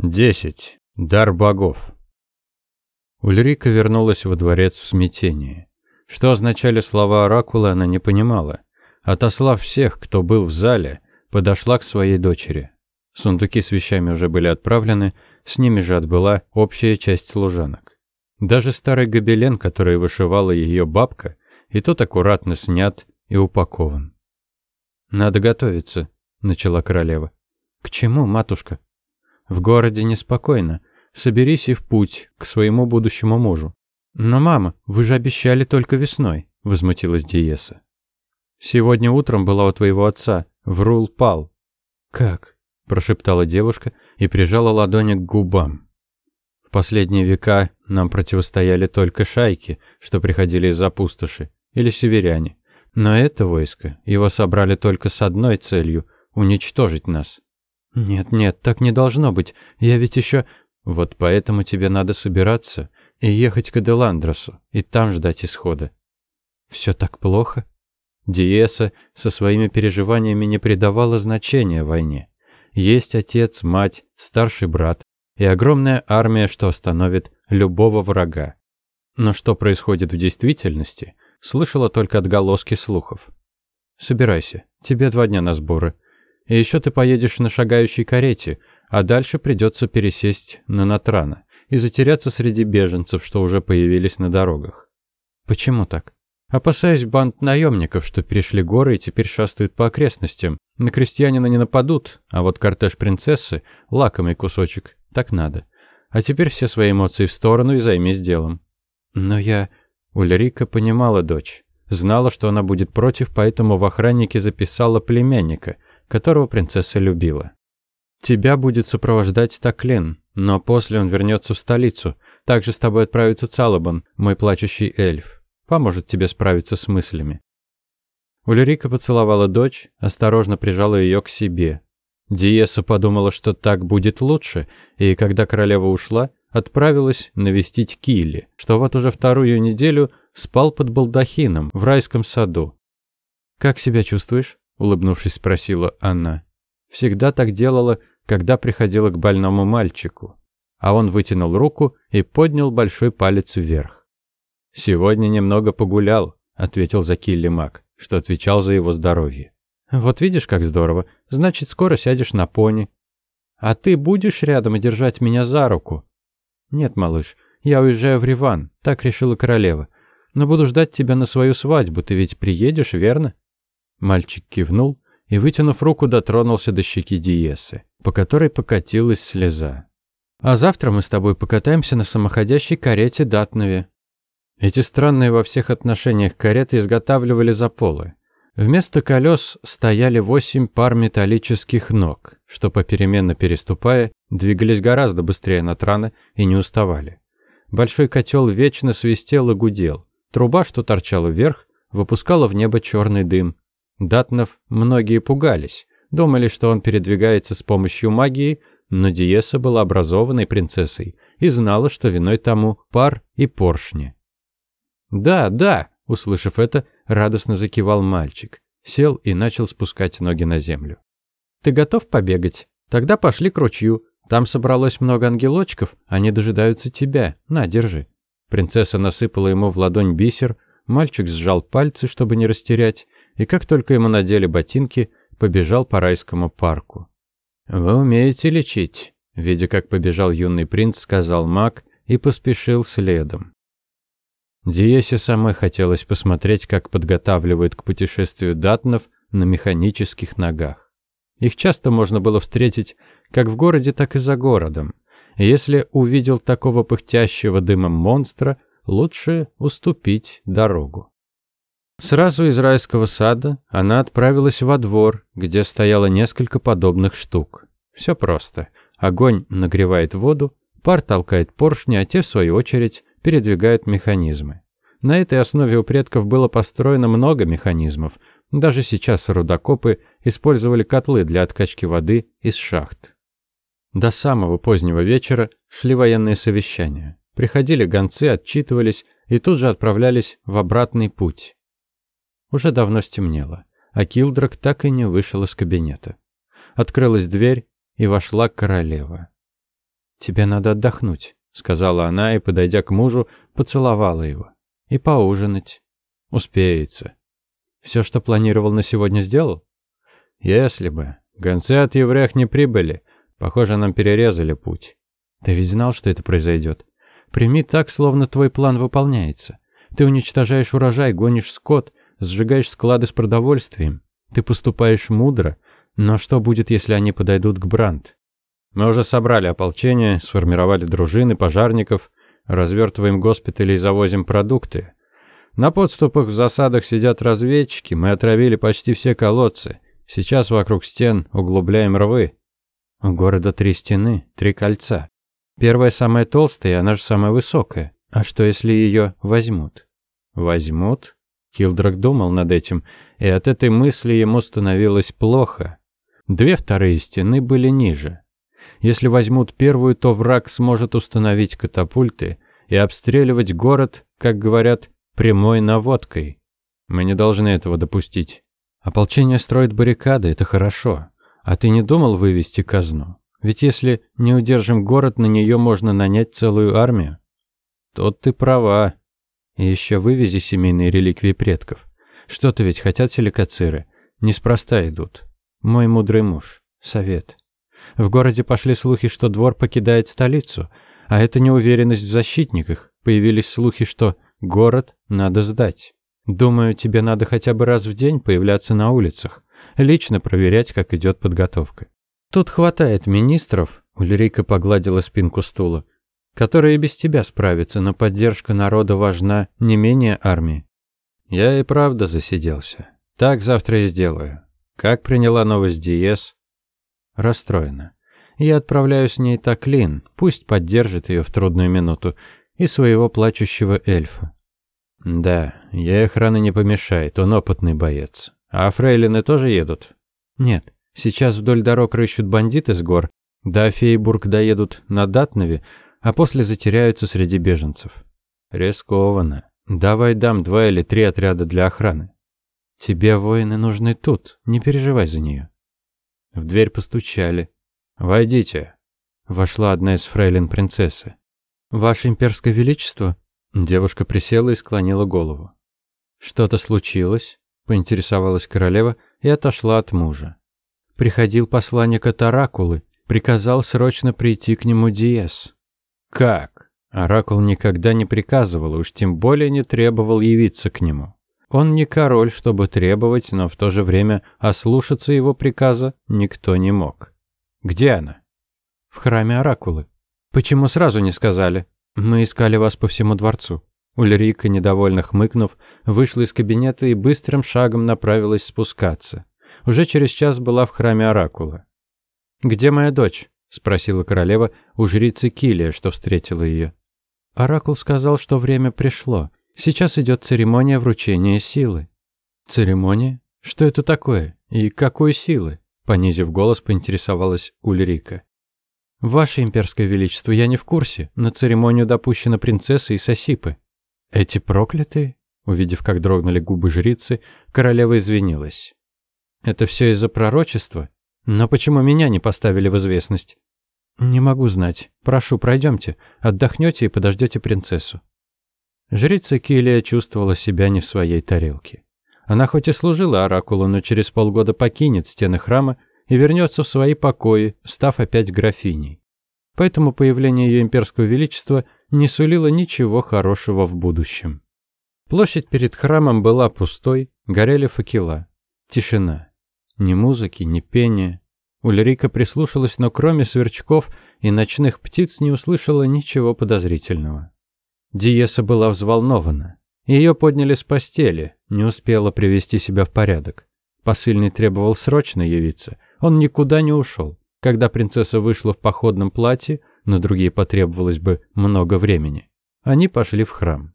10. Дар богов. Ульрика вернулась во дворец в смятении. Что означали слова оракула, она не понимала. Отослав всех, кто был в зале, подошла к своей дочери. Сундуки с вещами уже были отправлены, с ними же отбыла общая часть служанок. Даже старый гобелен, который вышивала ее бабка, и тот аккуратно снят и упакован. «Надо готовиться», — начала королева. «К чему, матушка?» В городе неспокойно. Соберись и в путь к своему будущему мужу. Но, мама, вы же обещали только весной, возмутилась Диеса. Сегодня утром была у твоего отца. Врул пал. Как? прошептала девушка и прижала ладони к губам. В последние века нам противостояли только шайки, что приходили из-за пустоши, или северяне. Но это войско, его собрали только с одной целью – уничтожить нас. «Нет, нет, так не должно быть. Я ведь еще...» «Вот поэтому тебе надо собираться и ехать к Аделандросу, и там ждать исхода». «Все так плохо?» Диеса со своими переживаниями не придавала значения войне. Есть отец, мать, старший брат и огромная армия, что остановит любого врага. Но что происходит в действительности, слышала только отголоски слухов. «Собирайся, тебе два дня на сборы. И еще ты поедешь на шагающей карете, а дальше придется пересесть на Натрана и затеряться среди беженцев, что уже появились на дорогах. Почему так? Опасаясь банд наемников, что перешли горы и теперь шастают по окрестностям. На крестьянина не нападут, а вот кортеж принцессы – лакомый кусочек. Так надо. А теперь все свои эмоции в сторону и займись делом. Но я... Ульрика понимала дочь. Знала, что она будет против, поэтому в охраннике записала племянника – которого принцесса любила. Тебя будет сопровождать Таклен, но после он вернется в столицу. Также с тобой отправится Цалабан, мой плачущий эльф. Поможет тебе справиться с мыслями. Ульрика поцеловала дочь, осторожно прижала ее к себе. Диеса подумала, что так будет лучше, и когда королева ушла, отправилась навестить Килли, что вот уже вторую неделю спал под балдахином в райском саду. «Как себя чувствуешь?» Улыбнувшись, спросила она. Всегда так делала, когда приходила к больному мальчику. А он вытянул руку и поднял большой палец вверх. Сегодня немного погулял, ответил за Килли Мак, что отвечал за его здоровье. Вот видишь, как здорово. Значит, скоро сядешь на пони. А ты будешь рядом и держать меня за руку? Нет, малыш, я уезжаю в Риван, так решила королева. Но буду ждать тебя на свою свадьбу, ты ведь приедешь, верно? Мальчик кивнул и, вытянув руку, дотронулся до щеки Диесы, по которой покатилась слеза. «А завтра мы с тобой покатаемся на самоходящей карете Датнове». Эти странные во всех отношениях кареты изготавливали за полы. Вместо колес стояли восемь пар металлических ног, что, попеременно переступая, двигались гораздо быстрее Натрана и не уставали. Большой котел вечно свистел и гудел. Труба, что торчала вверх, выпускала в небо черный дым, Датнов многие пугались, думали, что он передвигается с помощью магии, но Диеса была образованной принцессой и знала, что виной тому пар и поршни. «Да, да!» – услышав это, радостно закивал мальчик. Сел и начал спускать ноги на землю. «Ты готов побегать? Тогда пошли к ручью. Там собралось много ангелочков, они дожидаются тебя. На, держи». Принцесса насыпала ему в ладонь бисер, мальчик сжал пальцы, чтобы не растерять, и как только ему надели ботинки, побежал по райскому парку. «Вы умеете лечить», — видя, как побежал юный принц, сказал маг и поспешил следом. Диесе самой хотелось посмотреть, как подготавливают к путешествию датнов на механических ногах. Их часто можно было встретить как в городе, так и за городом. И если увидел такого пыхтящего дымом монстра, лучше уступить дорогу. Сразу из райского сада она отправилась во двор, где стояло несколько подобных штук. Все просто. Огонь нагревает воду, пар толкает поршни, а те, в свою очередь, передвигают механизмы. На этой основе у предков было построено много механизмов. Даже сейчас рудокопы использовали котлы для откачки воды из шахт. До самого позднего вечера шли военные совещания. Приходили гонцы, отчитывались и тут же отправлялись в обратный путь. Уже давно стемнело, а Килдрак так и не вышел из кабинета. Открылась дверь, и вошла королева. «Тебе надо отдохнуть», — сказала она и, подойдя к мужу, поцеловала его. «И поужинать. Успеется. Все, что планировал на сегодня, сделал?» «Если бы. Гонцы от евреях не прибыли. Похоже, нам перерезали путь». «Ты ведь знал, что это произойдет. Прими так, словно твой план выполняется. Ты уничтожаешь урожай, гонишь скот, сжигаешь склады с продовольствием. Ты поступаешь мудро, но что будет, если они подойдут к Бранд? Мы уже собрали ополчение, сформировали дружины пожарников, развертываем госпитали и завозим продукты. На подступах в засадах сидят разведчики, мы отравили почти все колодцы. Сейчас вокруг стен углубляем рвы. У города три стены, три кольца. Первая самая толстая, она же самая высокая. А что, если ее возьмут? Возьмут? Килдрак думал над этим, и от этой мысли ему становилось плохо. Две вторые стены были ниже. Если возьмут первую, то враг сможет установить катапульты и обстреливать город, как говорят, прямой наводкой. Мы не должны этого допустить. Ополчение строит баррикады, это хорошо. А ты не думал вывести казну? Ведь если не удержим город, на нее можно нанять целую армию. Тут ты права. И еще вывези семейные реликвии предков. Что-то ведь хотят силикациры. Неспроста идут. Мой мудрый муж. Совет. В городе пошли слухи, что двор покидает столицу, а это неуверенность в защитниках. Появились слухи, что город надо сдать. Думаю, тебе надо хотя бы раз в день появляться на улицах, лично проверять, как идет подготовка. Тут хватает министров, Ульрика погладила спинку стула, которые без тебя справятся, но поддержка народа важна не менее армии. Я и правда засиделся. Так завтра и сделаю. Как приняла новость Диес? Расстроена. Я отправляю с ней Таклин, пусть поддержит ее в трудную минуту, и своего плачущего эльфа. Да, ей охрана не помешает, он опытный боец. А фрейлины тоже едут? Нет, Сейчас вдоль дорог рыщут бандиты с гор, до Фейбург доедут на Датнове, а после затеряются среди беженцев. Рискованно. Давай дам два или три отряда для охраны. Тебе воины нужны тут, не переживай за нее. В дверь постучали. «Войдите». Вошла одна из фрейлин принцессы. «Ваше имперское величество?» Девушка присела и склонила голову. «Что-то случилось?» – поинтересовалась королева и отошла от мужа. Приходил посланник от Оракулы, приказал срочно прийти к нему Диес. Как? Оракул никогда не приказывал, уж тем более не требовал явиться к нему. Он не король, чтобы требовать, но в то же время ослушаться его приказа никто не мог. Где она? В храме Оракулы. Почему сразу не сказали? Мы искали вас по всему дворцу. Ульрика, недовольно хмыкнув, вышла из кабинета и быстрым шагом направилась спускаться уже через час была в храме Оракула. «Где моя дочь?» – спросила королева у жрицы Килия, что встретила ее. Оракул сказал, что время пришло. Сейчас идет церемония вручения силы. «Церемония? Что это такое? И какой силы?» Понизив голос, поинтересовалась Ульрика. «Ваше имперское величество, я не в курсе. На церемонию допущена принцесса и Сосипы». «Эти проклятые?» Увидев, как дрогнули губы жрицы, королева извинилась. Это все из-за пророчества? Но почему меня не поставили в известность? Не могу знать. Прошу, пройдемте, отдохнете и подождете принцессу. Жрица Килия чувствовала себя не в своей тарелке. Она хоть и служила оракулу, но через полгода покинет стены храма и вернется в свои покои, став опять графиней. Поэтому появление ее имперского величества не сулило ничего хорошего в будущем. Площадь перед храмом была пустой, горели факела. Тишина. Ни музыки, ни пения. Ульрика прислушалась, но кроме сверчков и ночных птиц не услышала ничего подозрительного. Диеса была взволнована. Ее подняли с постели, не успела привести себя в порядок. Посыльный требовал срочно явиться. Он никуда не ушел. Когда принцесса вышла в походном платье, на другие потребовалось бы много времени. Они пошли в храм.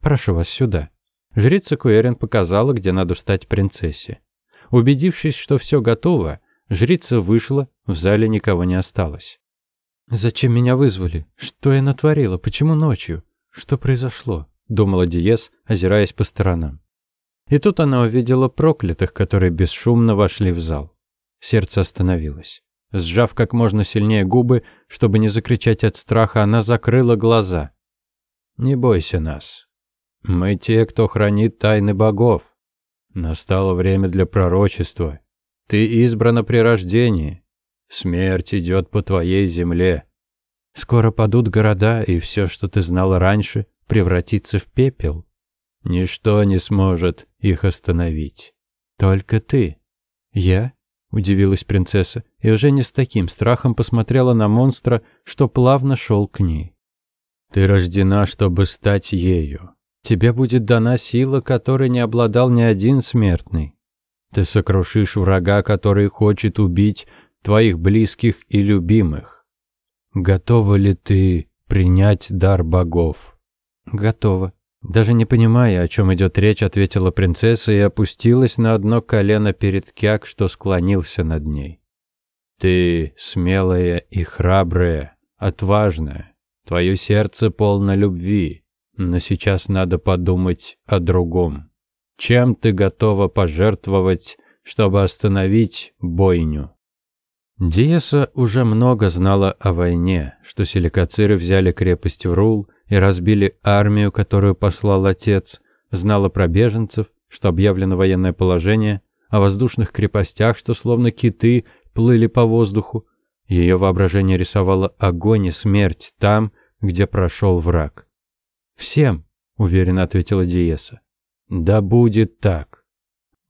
«Прошу вас сюда». Жрица Куэрин показала, где надо встать принцессе. Убедившись, что все готово, жрица вышла, в зале никого не осталось. «Зачем меня вызвали? Что я натворила? Почему ночью? Что произошло?» — думала Диес, озираясь по сторонам. И тут она увидела проклятых, которые бесшумно вошли в зал. Сердце остановилось. Сжав как можно сильнее губы, чтобы не закричать от страха, она закрыла глаза. «Не бойся нас. Мы те, кто хранит тайны богов. Настало время для пророчества. Ты избрана при рождении. Смерть идет по твоей земле. Скоро падут города, и все, что ты знала раньше, превратится в пепел. Ничто не сможет их остановить. Только ты. Я? Удивилась принцесса и уже не с таким страхом посмотрела на монстра, что плавно шел к ней. Ты рождена, чтобы стать ею. Тебе будет дана сила, которой не обладал ни один смертный. Ты сокрушишь врага, который хочет убить твоих близких и любимых. Готова ли ты принять дар богов? Готова. Даже не понимая, о чем идет речь, ответила принцесса и опустилась на одно колено перед Кяк, что склонился над ней. Ты смелая и храбрая, отважная. Твое сердце полно любви, но сейчас надо подумать о другом. Чем ты готова пожертвовать, чтобы остановить бойню? Диеса уже много знала о войне, что силикациры взяли крепость Рул, и разбили армию, которую послал отец, знала про беженцев, что объявлено военное положение, о воздушных крепостях, что словно киты плыли по воздуху. Ее воображение рисовало огонь и смерть там, где прошел враг. «Всем», — уверенно ответила Диеса. «Да будет так».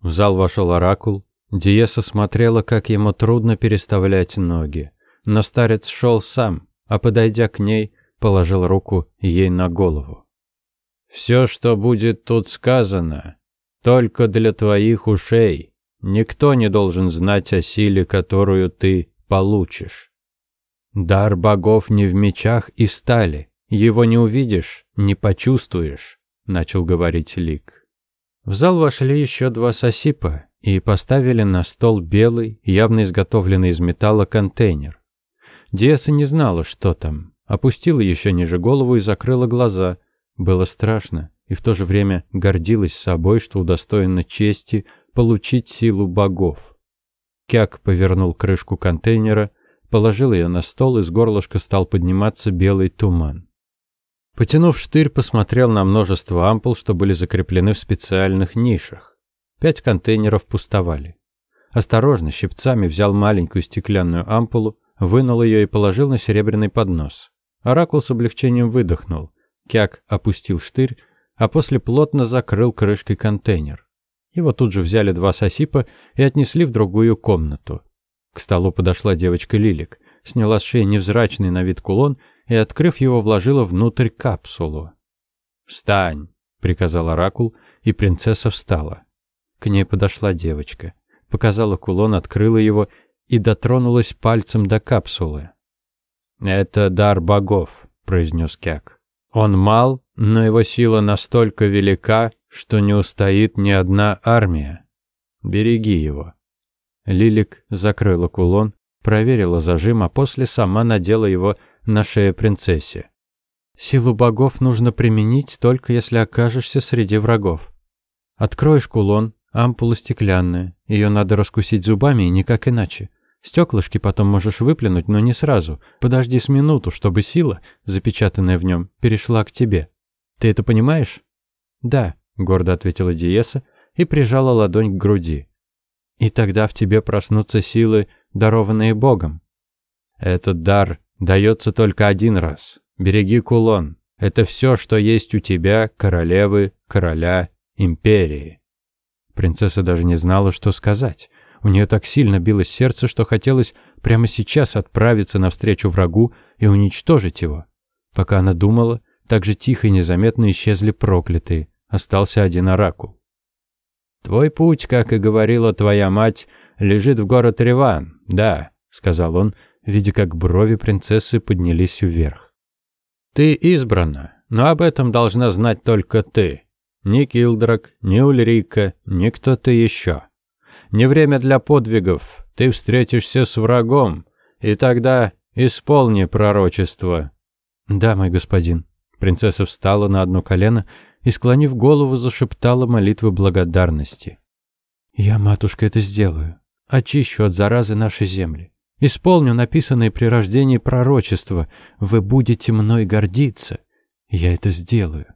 В зал вошел оракул. Диеса смотрела, как ему трудно переставлять ноги. Но старец шел сам, а подойдя к ней, положил руку ей на голову. «Все, что будет тут сказано, только для твоих ушей. Никто не должен знать о силе, которую ты получишь. Дар богов не в мечах и стали. Его не увидишь, не почувствуешь», — начал говорить Лик. В зал вошли еще два сосипа и поставили на стол белый, явно изготовленный из металла контейнер. Диаса не знала, что там, Опустила еще ниже голову и закрыла глаза. Было страшно, и в то же время гордилась собой, что удостоена чести получить силу богов. Кяк повернул крышку контейнера, положил ее на стол, и с горлышка стал подниматься белый туман. Потянув штырь, посмотрел на множество ампул, что были закреплены в специальных нишах. Пять контейнеров пустовали. Осторожно, щипцами взял маленькую стеклянную ампулу, вынул ее и положил на серебряный поднос. Оракул с облегчением выдохнул. Кяк опустил штырь, а после плотно закрыл крышкой контейнер. Его тут же взяли два сосипа и отнесли в другую комнату. К столу подошла девочка Лилик, сняла с шеи невзрачный на вид кулон и, открыв его, вложила внутрь капсулу. «Встань!» — приказал Оракул, и принцесса встала. К ней подошла девочка, показала кулон, открыла его и дотронулась пальцем до капсулы. «Это дар богов», — произнес Кяк. «Он мал, но его сила настолько велика, что не устоит ни одна армия. Береги его». Лилик закрыла кулон, проверила зажим, а после сама надела его на шею принцессе. «Силу богов нужно применить только если окажешься среди врагов. Откроешь кулон, ампула стеклянная, ее надо раскусить зубами и никак иначе. Стеклышки потом можешь выплюнуть, но не сразу. Подожди с минуту, чтобы сила, запечатанная в нем, перешла к тебе. Ты это понимаешь? Да, гордо ответила Диеса и прижала ладонь к груди. И тогда в тебе проснутся силы, дарованные Богом. Этот дар дается только один раз. Береги кулон. Это все, что есть у тебя, королевы, короля, империи. Принцесса даже не знала, что сказать. У нее так сильно билось сердце, что хотелось прямо сейчас отправиться навстречу врагу и уничтожить его. Пока она думала, так же тихо и незаметно исчезли проклятые. Остался один оракул. «Твой путь, как и говорила твоя мать, лежит в город Реван, да», — сказал он, видя, как брови принцессы поднялись вверх. «Ты избрана, но об этом должна знать только ты. Ни Килдрак, ни Ульрика, ни кто-то еще. Не время для подвигов. Ты встретишься с врагом, и тогда исполни пророчество». «Да, мой господин». Принцесса встала на одно колено и, склонив голову, зашептала молитвы благодарности. «Я, матушка, это сделаю. Очищу от заразы наши земли. Исполню написанное при рождении пророчество. Вы будете мной гордиться. Я это сделаю.